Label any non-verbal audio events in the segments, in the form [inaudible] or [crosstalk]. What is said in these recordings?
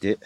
で、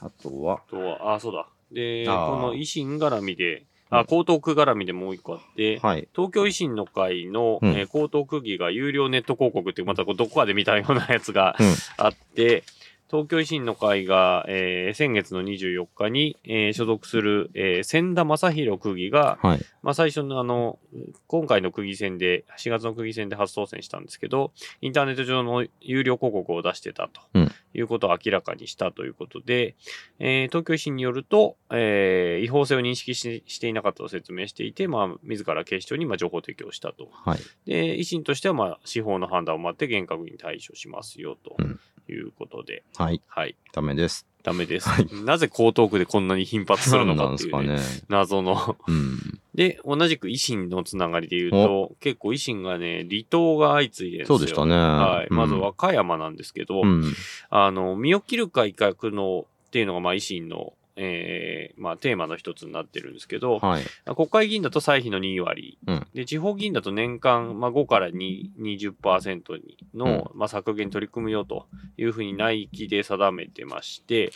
あとは、あとは、あ、そうだ。で、この維新絡みで、あ、江東区絡みでもう一個あって、はい。東京維新の会の、うん。えー江東区議が有料ネット広告っていう、またどこかで見たようなやつがうん。あって、東京維新の会が、えー先月の24日に、えー所属する、えー千田正宏区議が、はい。まあ、最初のあの、今回の区議選で、4月の区議選で初当選したんですけど、インターネット上の有料広告を出してたとうんいうことを明らかにしたということで、えー東京維新によると、えー違法性を認識ししていなかったと説明していて、まあ、自ら警視庁にまあ情報提供したと。はい。で、維新としては、まあ、司法の判断を待って厳格に対処しますよ、とうんいうことで、はい。はい、ダメです。ダメです。はいなぜ江東区でこんなに頻発するのかっていう、ね、ね。謎のうん。で、同じく維新のつながりで言うと、結構維新がね、離党が相次いでるんですよ。そうでしたね。はい。うんまず和歌山なんですけど、うん。あの、身を切る改革の、っていうのが、まあ、維新の、えーまあ、テーマの一つになってるんですけど、はい。国会議員だと歳費の2割、うんで、地方議員だと年間、まあ、5から2 20%にの、まあ、削減に取り組むよというふうに内規で定めてまして、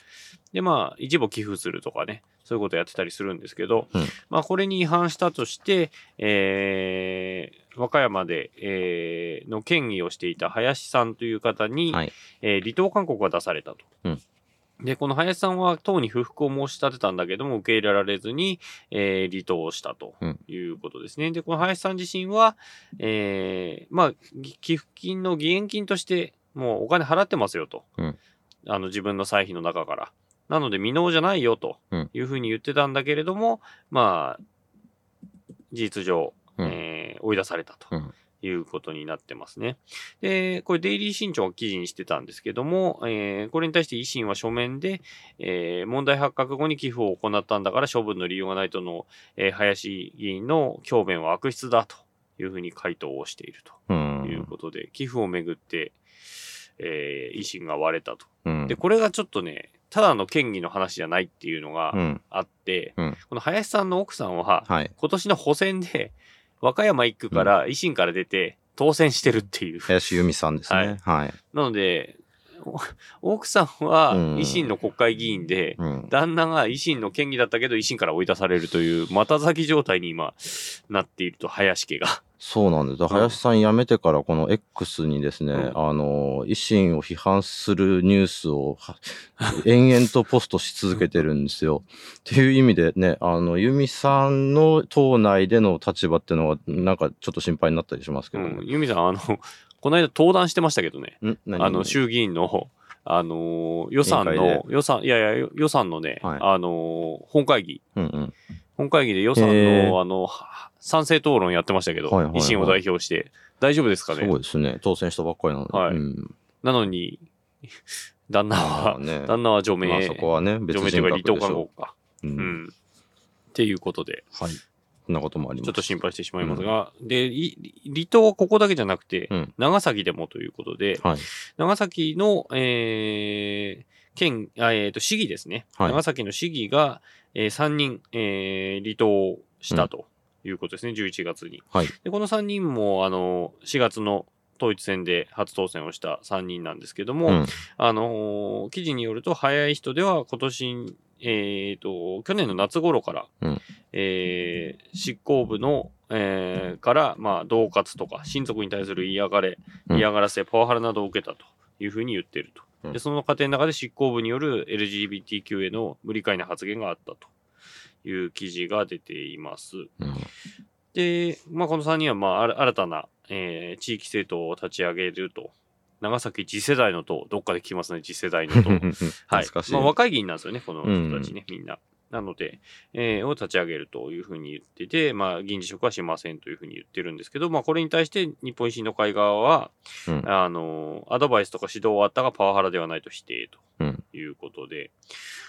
で、まあ、一部寄付するとかね、そういうことやってたりするんですけど、うんまあ、これに違反したとして、えー和歌山で、えーの県議をしていた林さんという方に、はい。えー離党勧告が出されたと。うんで、この林さんは党に不服を申し立てたんだけども、受け入れられずに、えー離党をしたとうんいうことですね。で、この林さん自身は、えーまあ、ぎ寄付金の義援金として、もうお金払ってますよと。うんあの、自分の歳費の中から。なので、未納じゃないよとうんいうふうに言ってたんだけれども、まあ、事実上、うんえー追い出されたと。うんいうことになってますね。で、これデイリー新潮が記事にしてたんですけども、えーこれに対して維新は書面で、えー問題発覚後に寄付を行ったんだから処分の理由がないとの、えー林議員の強弁は悪質だというふうに回答をしているうというん。ことで、寄付をめぐって、えー維新が割れたと。うんで、これがちょっとね、ただの県議の話じゃないっていうのがうん。あって、うんこの林さんの奥さんは、はい。今年の補選で、和歌山一区から維新から出て当選してるっていう。林由美さんですね。はい。なので、お奥さんはうん維新の国会議員で、うん。旦那が維新の県議だったけど維新から追い出されるという、また先状態に今なっていると、林家が。そうなんです。林さん辞めてから、この X にですね、うんあの、維新を批判するニュースをは延々とポストし続けてるんですよ。[laughs] っていう意味でね、あの、由美さんの党内での立場っていうのは、なんかちょっと心配になったりしますけどね。うん。由美さん、あの、この間登壇してましたけどね。あの、衆議院の、あのー予算の、予算、いやいや、予算のね、はいあのー本会議。うんうん。本会議で予算の、あの、は賛成討論やってましたけど、はいはいはい維新を代表して、大丈夫ですかね？そうですね。当選したばっかりなので。はいうん、なのに、旦那まはあ、ね、旦那は除名、まあそこはね、別除名とい人うか離党勧告か。う。うん。うん。っていうことで、はい。そんなこともあります。ちょっと心配してしまいますが、で、い離島はここだけじゃなくて、うん長崎でもということで、はい。長崎の、えー、県、あえっ、と、市議ですね。はい長崎の市議が、えー、3人、えー、離党したということですね、11月に。はい。で、この3人も、あの、4月の統一選で初当選をした3人なんですけども、うん。あのー記事によると、早い人では今年、えっ、と、去年の夏頃から、うんえー執行部の、えーから、まあ、恫喝とか、親族に対する嫌がれ、うん嫌がらせ、パワハラなどを受けたというふうに言っていると。うんで、その過程の中で執行部による LGBTQ への無理解な発言があったという記事が出ています。うんで、まあ、この3人は、まあ、新たな、えー地域政党を立ち上げると。長崎次世代の党、どっかで聞きますね、次世代の党。はい。まあ、若い議員なんですよね、この人たちね、みんな。なので、えーを立ち上げるというふうに言ってて、まあ、議員辞職はしませんというふうに言ってるんですけど、まあ、これに対して日本維新の会側は、うんあの、アドバイスとか指導はあったがパワハラではないと否定うんということで、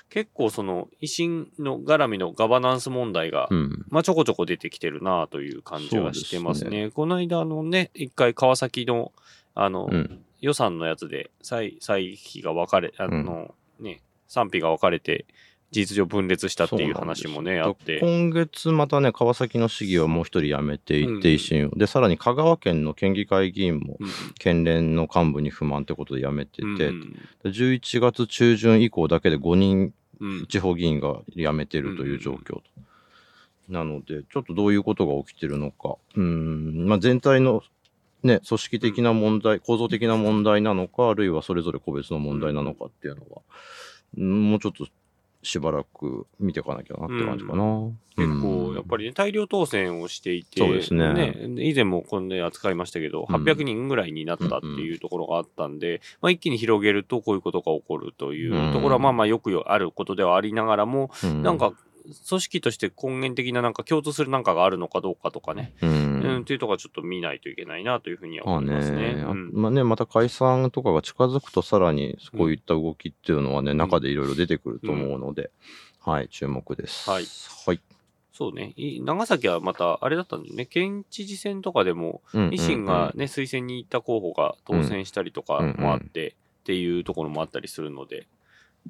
結構その、維新の絡みのガバナンス問題が、うん。まあ、ちょこちょこ出てきてるなという感じはしてますそうね。この間、あのね、一回川崎の、あの、うん。予算のやつで、歳、歳費が分かれ、あの、ね、賛否が分かれて、事実上分裂したっていう話もね、あって。今月またね、川崎の市議はもう一人辞めていうんて、維新を。で、さらに香川県の県議会議員も、うん。県連の幹部に不満ってことで辞めてて、うんで11月中旬以降だけで5人うん。地方議員が辞めてるという状況と。なので、ちょっとどういうことが起きてるのか。うん、まあ、全体のね、組織的な問題、構造的な問題なのか、あるいはそれぞれ個別の問題なのかっていうのは、うん。もうちょっとしばらく見ていかなきゃなって感じかな。結構、やっぱり。りね、大量当選をしていて、そうですね。以前もこんで扱いましたけど、うん。800人ぐらいになったっていうところがあったんで、まあ、一気に広げるとこういうことが起こるというところは、うん。まあまあよくあることではありながらも、うん。なんか、組織として根源的ななんか共通するなんかがあるのかどうかとかね、ううん、んっていうところはちょっと見ないといけないなというふうにはまあ思いますね。ね、あうんまあね、また解散とかが近づくとさらにこういった動きっていうのはね、中でいろいろ出てくると思うので、はい、注目です。はい。はい。そうね。い長崎はまた、あれだったんだよね。県知事選とかでも、うん維新がね、推薦に行った候補が当選したりとかもあって、っていうところもあったりするので、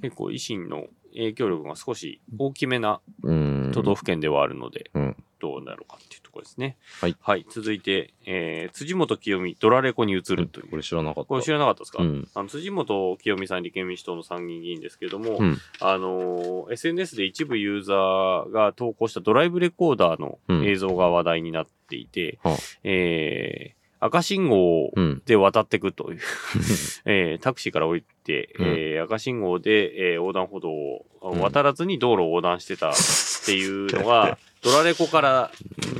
結構維新の影響力が少し大きめなうん、都道府県ではあるので、うんどうなるかっていうところですね。はい。続いて、えー、辻元清美、ドラレコに移るという。これ知らなかった。これ知らなかったですか、うん。あの辻元清美さん、立憲民主党の参議院議員ですけども、うん。あのー SNS で一部ユーザーが投稿したドライブレコーダーの映像が話題になっていて、はあえー赤信号うん。で渡っていくという、[laughs] えータクシーから降りて、うんえー赤信号で、えー横断歩道をん渡らずに道路を横断してたっていうのが、ドラレコから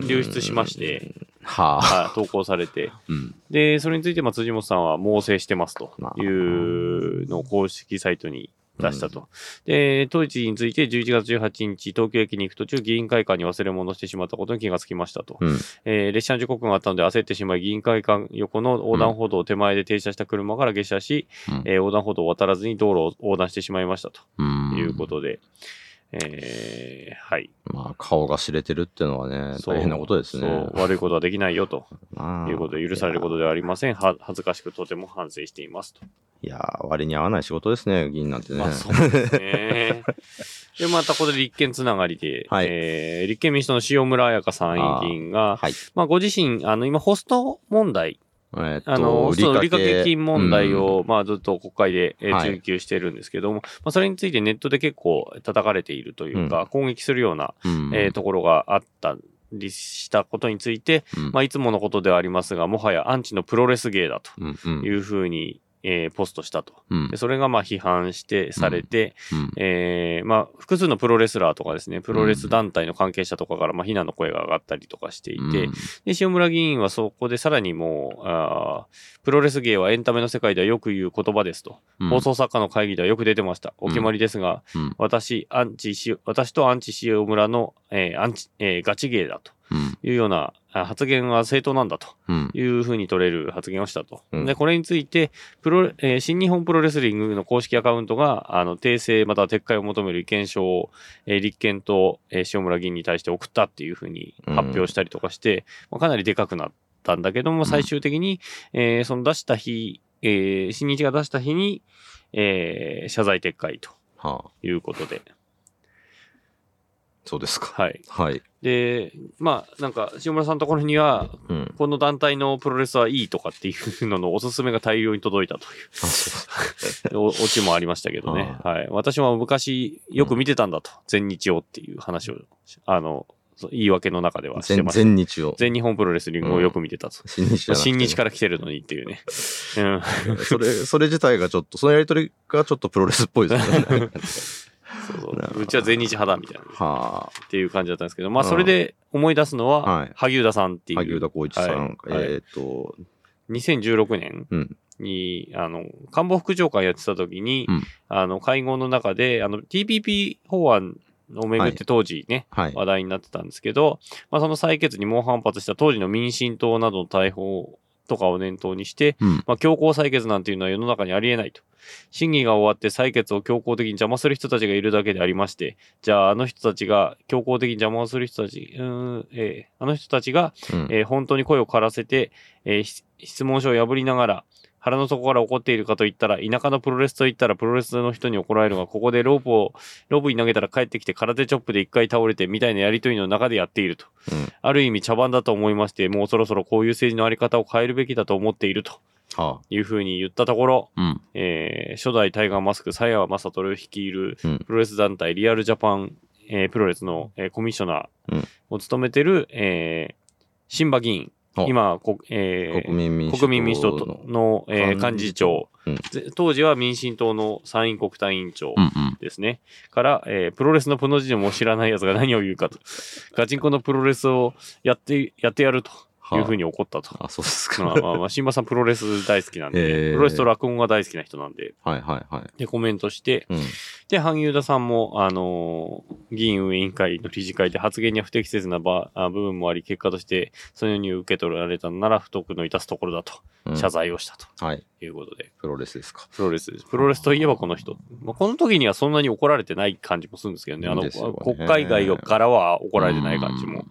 流出しまして、[laughs] はあ。はい投稿されて、うん。で、それについて、まあ、辻本さんは猛省してますとまあいうのを公式サイトに出したと。で、当時について11月18日、東京駅に行く途中、議員会館に忘れ物をしてしまったことに気がつきましたと。うん。えー列車の時刻があったので焦ってしまい、議員会館横の横断歩道を手前で停車した車から下車し、うんえー横断歩道を渡らずに道路を横断してしまいましたとうん。いうことで、えーはい。まあ、顔が知れてるっていうのはね、大変なことですね。悪いことはできないよと [laughs] まあいうことで許されることではありません。は恥ずかしくとても反省していますと。いやー、割に合わない仕事ですね、議員なんてね。まあそうですね。[laughs] で、またここで立憲つながりで、はいえー立憲民主党の塩村彩香参院議員が、はい。まあご自身、あの、今ホスト問題、えーっと、あの、ホストの利掛け金問題うん。を、まあずっと国会で、えーはい。追及してるんですけども、まあそれについてネットで結構叩かれているというか、攻撃するような、うん。えーところがあったりしたことについて、うん。まあいつものことではありますが、もはやアンチのプロレス芸だとうんうん。いうふうに、えーポストしたと。うん。でそれがまあ批判してされて、うん。えーまあ、複数のプロレスラーとかですね、プロレス団体の関係者とかからまあ非難の声が上がったりとかしていて、うん。で塩村議員はそこでさらにもうあー、プロレス芸はエンタメの世界ではよく言う言葉ですと、うん。放送作家の会議ではよく出てました。お決まりですが、うん。私、アンチし、私とアンチ塩村の、えーアンチ、えーガチ芸だと。うんいうようなあ発言は正当なんだと。うん。いうふうに取れる発言をしたと。うん。で、これについて、プロ、えー新日本プロレスリングの公式アカウントが、あの、訂正または撤回を求める意見書を、えー立憲と、えー塩村議員に対して送ったっていうふうに発表したりとかして、まあかなりでかくなったんだけども、最終的に、えーその出した日、えー新日が出した日に、えー謝罪撤回とはあ、いうことで、そうですか。はい。はい。で、まあ、なんか、塩村さんのところには、うん。この団体のプロレスはいいとかっていうののおすすめが大量に届いたという。あそう [laughs] おオチもありましたけどね。ははい。私は昔よく見てたんだと。全日をっていう話を、あの、言い訳の中ではして全ました。全日を。全日本プロレスリングをよく見てたと。新日じゃなくて新日から来てるのにっていうね。うん。それ、それ自体がちょっと、そのやりとりがちょっとプロレスっぽいですよね。[laughs] そうそう。うちは全日派だみたいな。はっていう感じだったんですけど、まあうんそれで思い出すのは、はい萩生田さんっていあ。う。萩生田光一さん。はいはいえっ、と、2016年うん。に、あの、官房副長官やってた時に、うんあの、会合の中で、あの、TPP 法案をめぐって当時ね、はい。話題になってたんですけど、まあ、その採決に猛反発した当時の民進党などの対応とかを念頭にして、うん。まあ、強行採決なんていうのは世の中にありえないと。審議が終わって採決を強行的に邪魔する人たちがいるだけでありまして、じゃああの人たちが強行的に邪魔をする人たち、うーんえーあの人たちが、うんえー本当に声を枯らせて、えーし質問書を破りながら、腹の底から怒っているかと言ったら、田舎のプロレスと言ったらプロレスの人に怒られるが、ここでロープを、ロープに投げたら帰ってきて空手チョップで一回倒れてみたいなやりとりの中でやっていると。うんある意味茶番だと思いまして、もうそろそろこういう政治のあり方を変えるべきだと思っているとはいうふうに言ったところ、あ。うん。えー初代タイガーマスク、佐山正人率いるうんプロレス団体リアルジャパン、えープロレスの、えーコミッショナうんーを務めてる、えー、新馬議員、あ今、こえー国民民主党国民民主党の、えー幹事長、うんぜ当時は民進党の参院国対委員長うんうん。ですね。から、えープロレスのプの字でも知らない奴が何を言うかと。ガチンコのプロレスをやって、やってやるというふうに怒ったと。あ、そうですか。まあまあまあ、新馬さんプロレス大好きなんで、プロレスと落語が大好きな人なんで、はいはいはい。で、コメントして、うん。で、萩生田さんも、あのー議員運営委員会の理事会で発言には不適切な場あ部分もあり、結果として、そのように受け取られたのなら不徳の致すところだと、うん謝罪をしたとはい。いうことで、プロレスですか。プロレスです。プロレスといえばこの人。まあ、この時にはそんなに怒られてない感じもするんですけどね。あの、ね国会外からは怒られてない感じも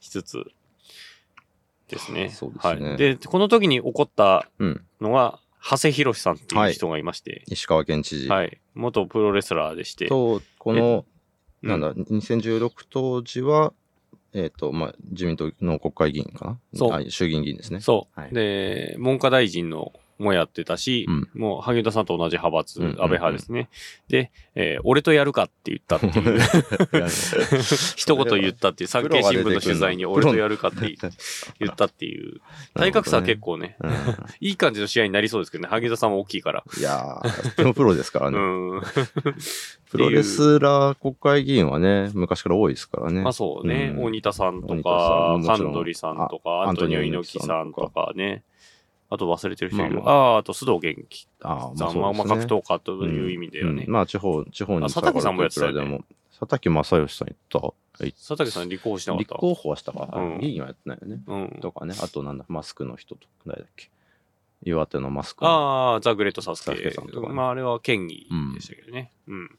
しつつ、ですね。そうですねはい。で、この時に怒ったうん。のが、長谷博さんっていう人がいまして、石川県知事。はい。元プロレスラーでして、と、この、うんなんだ、2016当時は、えっ、と、まあ、自民党の国会議員かな？そうあ衆議院議員ですね。そう。はいで、文科大臣のもやってたし、うん。もう萩生田さんと同じ派閥、うん安倍派ですね。で、えー俺とやるかって言ったっていう、[laughs] [laughs] 一言言ったっていう、産経新聞の取材に俺とやるかって言言ったっていう、体格差は結構ね、うん。[laughs] いい感じの試合になりそうですけどね、萩生田さんも大きいから。いやー、でもプロですからうね。ん。プロレスラー国会議員はね、昔から多いですからね。まあそうね、うん。大仁田さんとかカンドリさんとか、アントニオ猪木さんとかね。あと忘れてる人いる。まあまああ、あと須藤元気ああ。まあまあ格闘家という意味ではね。うんまあ地方、地方にあ佐竹さんもやってたよね。佐竹正義さん言った？い佐竹さん立候補しなかった？立候補はしたか。うん議員はやってないよね。うん。とかね。あとなんだ、マスクの人とか、誰だっけ？岩手のマスクの。ああ、ザ・グレート・サスケケさんとかねまああれは県議でしたけどね。うん。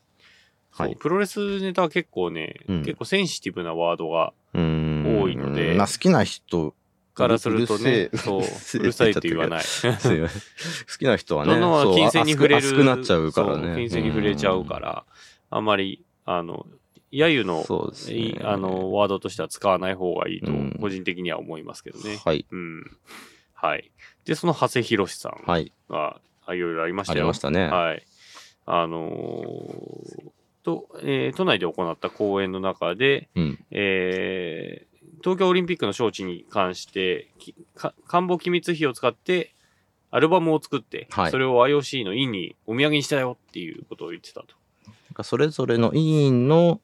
はいプロレスネタは結構ね、うん結構センシティブなワードが、多いのでまあ好きな人からするとね、うそう、うるさいって言わない。好きな人はね、どんどん金銭に触れる。熱くなっちゃうからね。金銭に触れちゃうから、あんまり、あの、揶揄の、あの、ワードとしては使わない方がいいとうん、個人的には思いますけどね。はい。うん。はい。で、その長谷博さんはい。が、あいろいろありましたあよ。りましたね。はい。あのーと、えー都内で行った講演の中で、うん。えー東京オリンピックの招致に関して、官房機密費を使って、アルバムを作って、はいそれを IOC の委員にお土産にしたよっていうことを言ってたと。なんかそれぞれの委員の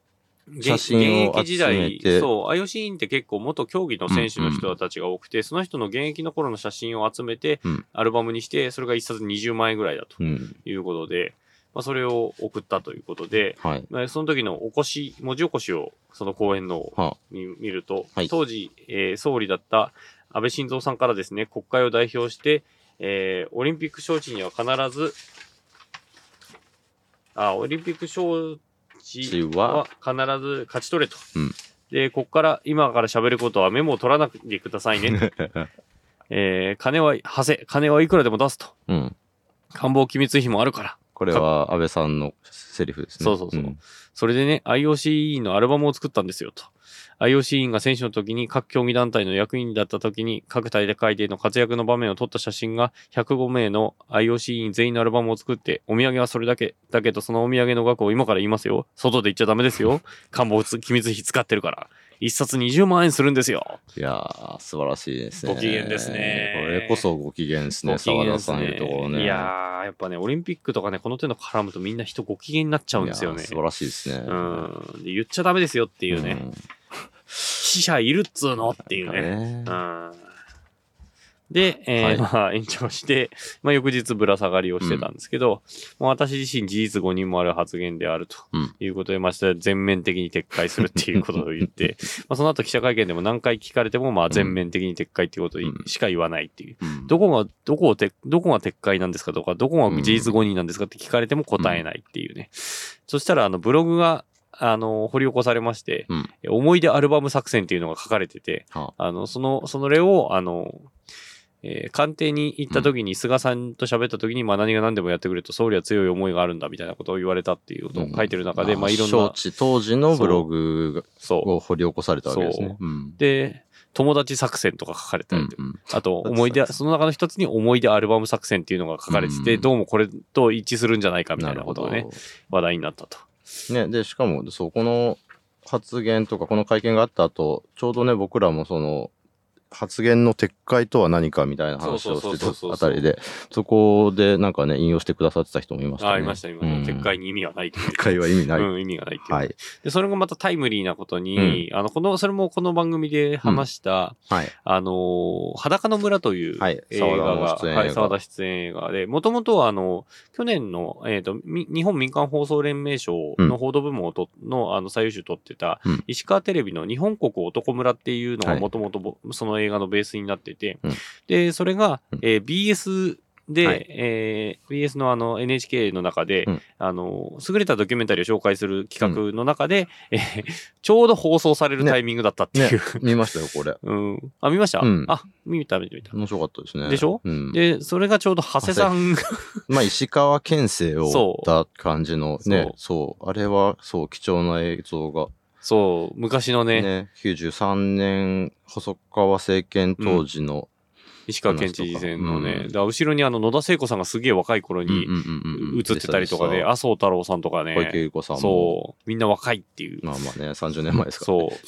写真を現役時集め代、てそう、IOC 委員って結構元競技の選手の人たちが多くて、その人の現役の頃の写真を集めてうん、アルバムにして、それが一冊20万円ぐらいだとうん。いうことで、まあ、それを送ったということで、はい。まあその時のおこし、文字起こしを、その講演のは見見ると、はい当時、えー総理だった安倍晋三さんからですね、国会を代表して、えーオリンピック招致には必ず、あ、オリンピック招致は必ず勝ち取れと。うんで、ここから、今から喋ることはメモを取らないでくださいね。[laughs] えー金は、はせ、金はいくらでも出すと。うん。官房機密費もあるから。これは安倍さんのセリフですね。そうそうそうんそれでね、IOC 委員のアルバムを作ったんですよと。IOC 委員が選手の時に各競技団体の役員だった時に各大会での活躍の場面を撮った写真が105名の IOC 委員全員のアルバムを作って、お土産はそれだけ。だけどそのお土産の額を今から言いますよ。外で言っちゃダメですよ。[laughs] 官房機密費使ってるから。一冊20万円するんですよ。いやー、素晴らしいですね。ご機嫌ですねこれこそご機嫌ですね、ご機嫌です沢田さんいうところね。いやー、やっぱね、オリンピックとかね、この手の絡むとみんな人ご機嫌になっちゃうんですよね。素晴らしいですね。うん。で言っちゃダメですよっていうね。ん死者いるっつうのっていうね。ねうんで、えーはい。まあ延長して、[laughs] まあ翌日ぶら下がりをしてたんですけど、もう私自身事実誤認もある発言であるとうん。いうことで、まして全面的に撤回するっていうことを言って、[laughs] まあその後記者会見でも何回聞かれても、まあ全面的に撤回っていうことうん。しか言わないっていう。うん。どこが、どこをて、どこが撤回なんですかとか、どこが事実誤認なんですかって聞かれても答えないっていうね。そしたら、あの、ブログが、あの、掘り起こされまして、うん。思い出アルバム作戦っていうのが書かれてて、はあの、その、その例を、あの、えー官邸に行った時に菅さんと喋った時に、まあ何が何でもやってくれと、総理は強い思いがあるんだみたいなことを言われたっていうことを書いてる中で、まあいろんな、当時のブログ。を掘り起こされたわけですね。そううんで、友達作戦とか書かれたりうんうんあと、思い出、その中の一つに思い出アルバム作戦っていうのが書かれてて、うんどうもこれと一致するんじゃないかみたなないるほど。ことがね、話題になったと。ね、で、しかも、そう、この発言とか、この会見があった後、ちょうどね、僕らもその、発言の撤回とは何かみたいな話をしてたあたりで、そこでなんかね、引用してくださってた人もいましたね。ありました、今、うん撤回に意味がない。撤回は意味ない。うん、意味がないっていう。はい。で、それがまたタイムリーなことに、あの、この、それもこの番組で話した、はい。あのー裸の村というはい映画が、沢田の出演映画はい、沢田出演映画で、もともとはあの、去年の、えっ、と、み日本民間放送連盟賞の報道部門をと、の、あの、最優秀取ってた、うん石川テレビの日本国男村っていうのがはいもともとその映画のベースになってて、うん。で、それが、うん。えー BS で、はい。えー BS のあの NHK の中で、うん。あの、優れたドキュメンタリーを紹介する企画の中で、えーちょうど放送されるタイミングだったっていう。ね、見ましたよ、これ。[laughs] うん。あ、見ました、うん。あ、見た、見た、見た。面白かったですね。でしょ？うん。で、それがちょうど長谷さんが、まあ、石川県政をそうた感じの [laughs] ね、そう。あれは、そう、貴重な映像が、そう、昔のね、ね、93年、細川政権当時の、石川県知事選のね、うん。だ後ろにあの野田聖子さんがすげえ若い頃に映ってたりとかで、で麻生太郎さんとか小池ね、百合子さんも、そう、みんな若いっていう、まあまあね、30年前ですから、ね。そう、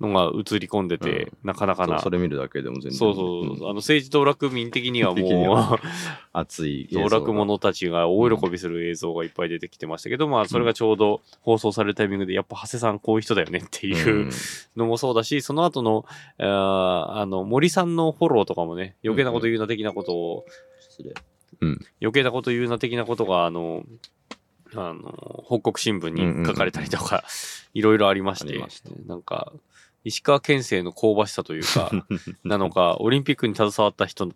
のが映り込んでて、なかなかな。そうそれ見るだけでも全然。そうそう、ん。あの政治道楽民的にはもは。う、[laughs] 熱い。道楽者たちが大喜びする映像がいっぱい出てきてましたけど、まあそれがちょうど放送されるタイミングで、やっぱ長谷さんこういう人だよねっていううのもそうだし、その後の、あーあの、森さんのフォローとかもね、余計なこと言うな的なことを、失礼。余計なこと言うな的なことが、あの、あの、北国新聞に書かれたりとか、いろいろありましてありました、なんか、石川県政の香ばしさというか、[laughs] なのか、オリンピックに携わった人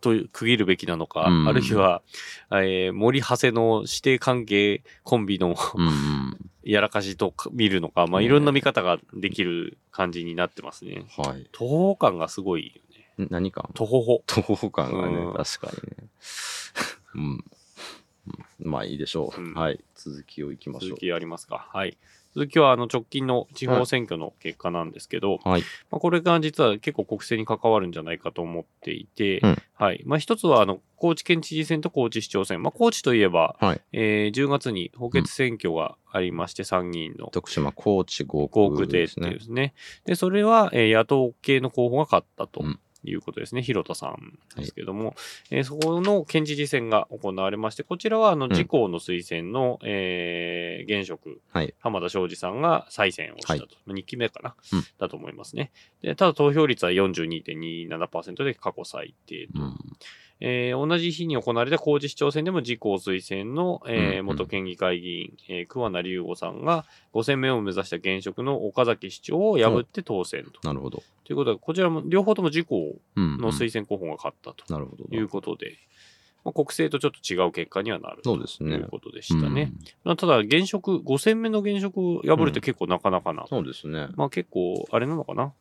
と区切るべきなのか、うんあるいは、えー森長谷の指定関係コンビの。やらかしと見るのか、まあ、いろんな見方ができる感じになってますね。はい。徒歩感がすごいよね。ん何か？徒歩。徒歩感がね、うん確かにね。うん。うんまあいいでしょう。うんはい。続きをいきましょ続きありますか。はい。続きはあの直近の地方選挙の結果なんですけど、う。はい。まあ、これが実は結構国政に関わるんじゃないかと思っていて、うんはい。まあ、一つはあの高知県知事選と高知市長選。まあ、高知といえば、はい。えー10月に補欠選挙がありまして、参議院の徳島高知合合区区でっていうですねで。すね。で、それは、えー野党系の候補が勝ったとうんいうことですね。広田さんですけども、えーそこの県知事選が行われまして、こちらは、あの、ん自公の推薦の、えー現職、はい。浜田昌司さんが再選をしたと。はいまあ2期目かな、うんだと思いますね。で、ただ投票率は42.27%で過去最低と。うん。えー同じ日に行われた高知市長選でも自公推薦の、えーうんうん元県議会議員、えー桑名隆吾さんが5選目を目指した現職の岡崎市長を破って当選と。なるほど。ということで、こちらも両方とも自公うん。の推薦候補が勝ったと。いうことで、まあ、国政とちょっと違う結果にはなるそうですねということでしたね。まあただ、現職、5選目の現職を破るって結構なかなかな。うん。そうですね。まあ結構、あれなのかな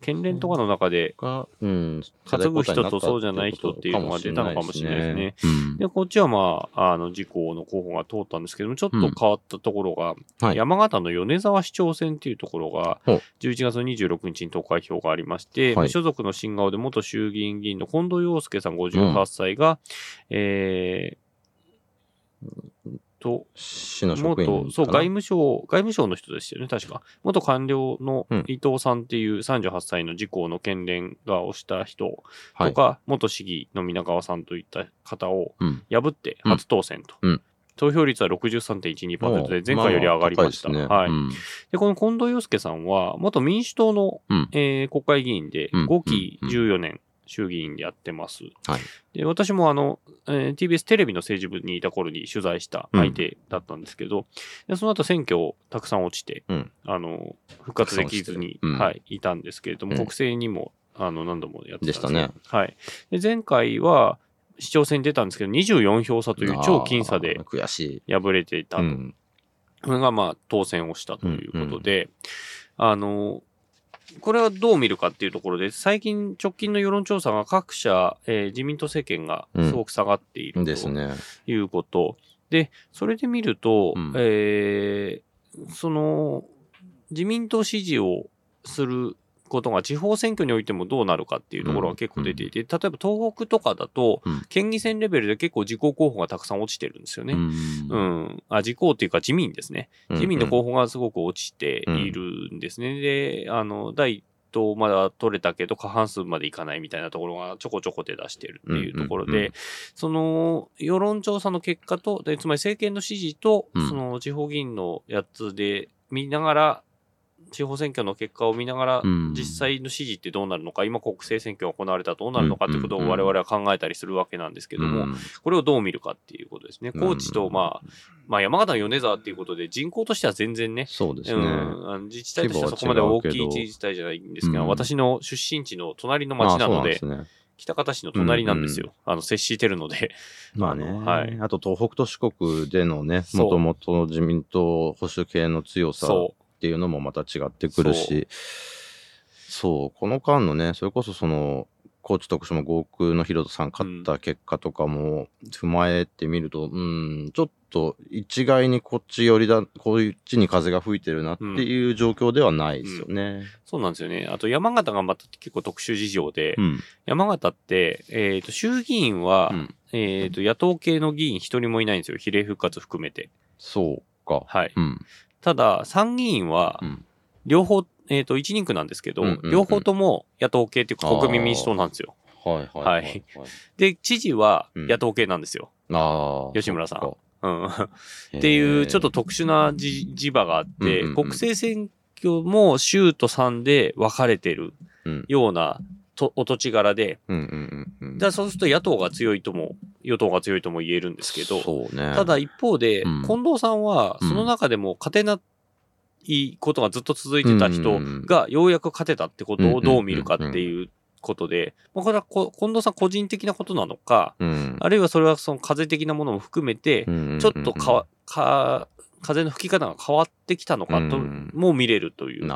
県連とかの中で、が、うん。担ぐ人とそうじゃない人っていうのが出たのかもしれないですね。うん。で、こっちはまあ、あの、自公の候補が通ったんですけども、ちょっと変わったところが、はい。山形の米沢市長選っていうところがほう、11月の26日に投開票がありまして、はい無所属の新顔で元衆議院議員の近藤洋介さん58歳が、えー、と、市の職員そう、外務省、外務省の人でしたよね、確か。元官僚のうん伊藤さんっていう38歳の自公の県連が推した人はい。とか、元市議の皆川さんといった方をうん。破って初当選と。うん投票率は63.12%で前回より上がりました。ああ高はいい。ですねで、この近藤洋介さんは、元民主党の、うんえー国会議員で、うん5期うん14年、衆議院でやってます。はい。で、私もあの、えー TBS テレビの政治部にいた頃に取材した相手だったんですけど、でその後選挙たくさん落ちて、うんあの、復活できずに、うんはい、いたんですけれども、うん国政にも、あの、何度もやってたんですでしたね。はい。で、前回は、市長選に出たんですけど、僅票差という超僅差であー悔しい。敗れていたと。うん。これがまあ当選をしたということで、あの、これはどう見るかっていうところで、最近直近の世論調査が各社、えー自民党政権がすごく下がっているとですね。いうこと。で、それで見ると、うんえーその、自民党支持をすることが地方選挙においてもどうなるかっていうところが結構出ていて、例えば東北とかだと、うん県議選レベルで結構自公候補がたくさん落ちてるんですよね。うんうん。あ、自公っていうか自民ですね。自民の候補がすごく落ちているんですね。で、あの、第一党まだ取れたけど過半数までいかないみたいなところがちょこちょこ出だしてるっていうところで、その世論調査の結果と、でつまり政権の支持と、うんその地方議員のやつで見ながら、地方選挙の結果を見ながら、うん。実際の支持ってどうなるのか、今国政選挙が行われたらどうなるのかっていうことをうんうん。うん我々は考えたりするわけなんですけども、うんこれをどう見るかっていうことですね。高知と、まあ、まあ山形の米沢っていうことで人口としては全然ね、そうですね。うん、自治体としてはそこまで大きい自治体じゃないんですけど、うん。私の出身地の隣の町なので。北方市の隣なんですよ。あの、接してるので。[laughs] まあね、はい。あと東北と四国でのね、もともとの自民党保守系の強さっそていうのもまた違ってくるし、そう、この間のね、それこそその、高知徳島合区のヒロトさん勝った結果とかも踏まえてみると、うん、ちょっと一概にこっち寄りだ、こういうちに風が吹いてるなっていう状況ではないですよね。う。そうなんですよね。あと山形がまた結構特殊事情で、うん。山形って、えっ、と、衆議院は、うんえっ、と、野党系の議員一人もいないんですよ。比例復活含めて。そうか。はい。うん。ただ、参議院はう、ん。両方、えっ、と、一人区なんですけど、うんうんうん両方とも野党系っていうか国民民主党なんですよ。はいはいははいい。で、知事はうん野党系なんですよ。ああ。吉村さんうん。っていう、ちょっと特殊なじ磁場があって、うんうんうん国政選挙も州と3で分かれてるうんようなとお土地柄で、うんうんうんうん。だそうすると野党が強いとも、与党が強いとも言えるんですけど、ね。ただ一方で、うん。近藤さんは、うんその中でも勝てないことがずっと続いてた人がようやく勝てたってことをどう見るかっていうことで、まあこれはこ近藤さん個人的なことなのか、うん、あるいはそれはその風的なものも含めて、ちょっとかわ、か、風の吹き方が変わってきたのかとうん。も見れるという。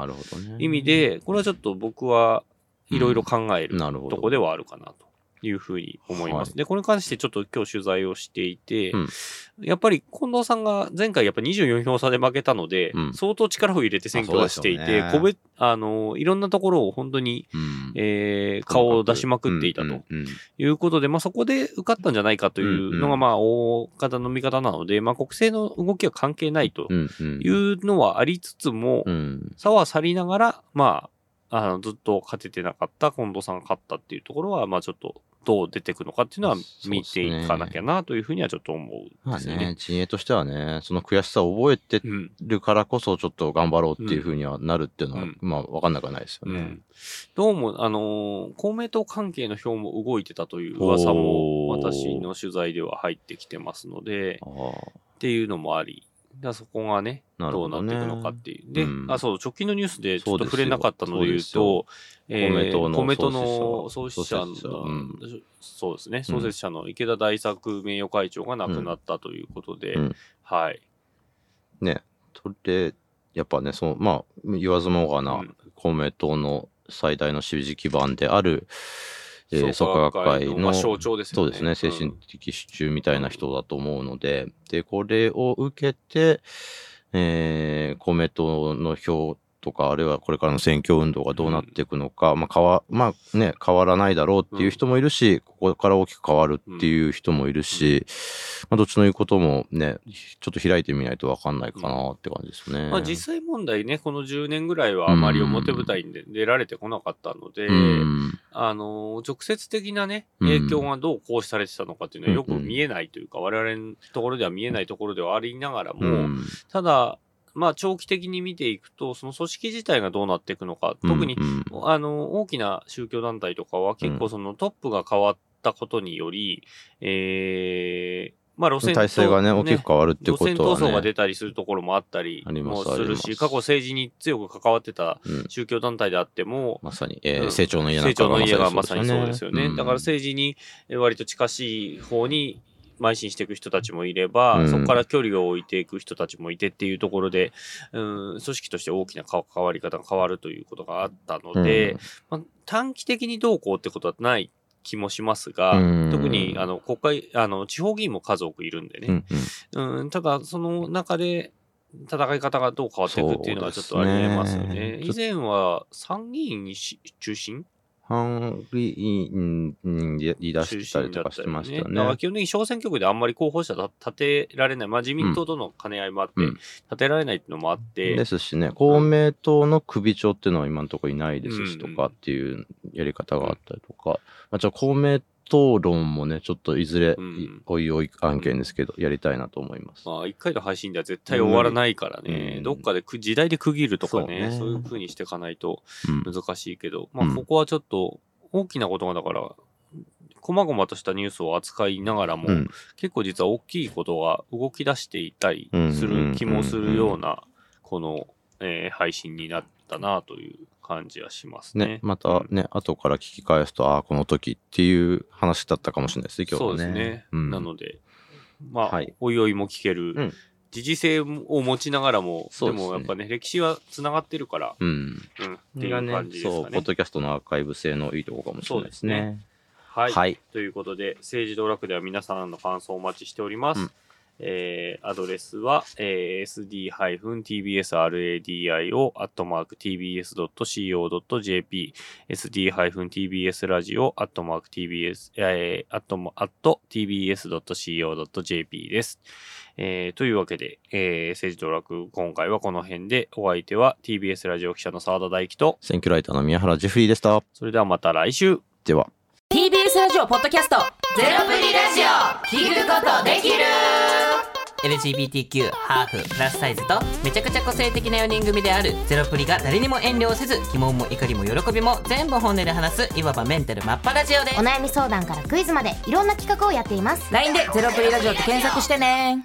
意味で、これはちょっと僕はいろいろ考えるとこではあるかなというふうに思います。はい。で、これに関してちょっと今日取材をしていて、うん。やっぱり近藤さんが前回やっぱ24票差で負けたので、うん。相当力を入れて選挙をしていて、あの、いろんなところを本当に、うん、えー顔を出しまくっていたと。いうことで、まあ、そこで受かったんじゃないかというのが、まあ、大方の見方なので、まあ、国政の動きは関係ないというのはありつつも、うん。差は去りながら、まあ、あの、ずっと勝ててなかった近藤さんが勝ったっていうところは、まあ、ちょっと、どう出てくのかっていうのは見ていかなきゃなというふうにはちょっと思うんまあですよね。ね、陣営としてはね、その悔しさを覚えてうん。るからこそ、ちょっと頑張ろうっていうふうにはなるっていうのは、うんまあ、わかんなくはないですよね。うん、どうも、あのー公明党関係の票も動いてたという噂も私の取材では入ってきてますので、ああっていうのもあり、だそこがね、どうなっていくのかっていう。で、うん。あ、そう、直近のニュースでちょっと触れなかったので言うと、えー公明党の創創始者のそうですね、創設者の池田大作名誉会長が亡くなったということで、うん。はい。ね、それで、やっぱね、その、まあ、言わずもがな、うん。公明党の最大の支持基盤である、えー、創創価価学会の、まあ象徴ですよね。そうですね、精神的支柱みたいな人だと思うので、で、これを受けて、えー、公明党の票とか、あるいはこれからの選挙運動がどうなっていくのか、まあ変わ、まあね、変わらないだろうっていう人もいるし、ここから大きく変わるっていう人もいるし、まあどっちの言うこともね、ちょっと開いてみないとわかんないかなって感じですね。まあ実際問題ね、この10年ぐらいはあまり表舞台に出出られてこなかったので、うん。あの、直接的なね、うん。影響がどう行使されてたのかっていうのはよく見えないというか、我々のところでは見えないところではありながらも、うん。ただ、まあ長期的に見ていくと、その組織自体がどうなっていくのか、特に、うん。あの、大きな宗教団体とかは結構そのトップが変わったことにより、えー、まあ路線体制がね、大きく変わるって路線ことはね。闘争が出たりするところもあったりもするし、過去政治に強く関わってたうん。宗教団体であっても、まさに、えーうん。成長の家なん成長かの家がまさにそうですよね。ん。だから政治にえー割と近しい方に邁進していく人たちもいれば、うん。そこから距離を置いていく人たちもいてっていうところで、うん、組織として大きな関わり方が変わるということがあったので、まあ、短期的にどうこうってことはない気もしますが、うん。特にあの国会、あの地方議員も数多くいるんでね、うんうん。うん、ただその中で戦い方がどう変わっていくっていうのはちょっとありえますよね。ね。以前は参議院中心ハンリーンにリーダーしてたりとかしてましたよだからね。基本的に小選挙区であんまり候補者立立てられない、まあ自民党との兼ね合いもあって、うん。立てられないっていうのもあって、ですしね、公明党の首長っていうのは今のところいないですしとうんかっていうやり方があったりとか、まあ、じゃあ公明党論もね、ちょっといずれ、うん。おいおい案件ですけど、やりたいなと思います。まあ一回の配信では絶対終わらないからね、うん。どっかでく時代で区切るとかね、そうね。そういう風にしていかないとうん。難しいけど、まあうんここはちょっと大きなことがだから、細々としたニュースを扱いながらも、うん。結構実は大きいことが動き出していたりする気もするような、この、えー配信になったなという感じはしますね。ね、またね、後から聞き返すと、ああ、この時っていう話だったかもしれないですね、今日そうはね。ですね。うんなので、まあ、はいおいおいも聞ける、うん時事性を持ちながらも、でそうでもやっぱね、歴史は繋がってるから、うん。うん、っていう感じですそう、ポッ。ドキャストのアーカイブ性のいいところかもしれないですね。はい、はい。ということで、政治道楽では皆さんの感想をお待ちしております。うんえーアドレスは、えー sd-tbsradio アットマーク tbs.co.jp sd-tbs ラジオアットマーク tbs えー、アットマアット tbs.co.jp です。えーというわけで、えー政治道楽今回はこの辺でお相手は TBS ラジオ記者の澤田大樹と、選挙ライターの宮原ジェフリーでした。それではまた来週では。TBS ラジオポッドキャストゼロプリラジオ聞くことできる。LGBTQ ハーフプラスサイズとめちゃくちゃ個性的な4人組であるゼロプリが誰にも遠慮せず疑問も怒りも喜びも全部本音で話すいわばメンタルマッパラジオです。お悩み相談からクイズまでいろんな企画をやっています。LINE でゼロプリラジオって検索してね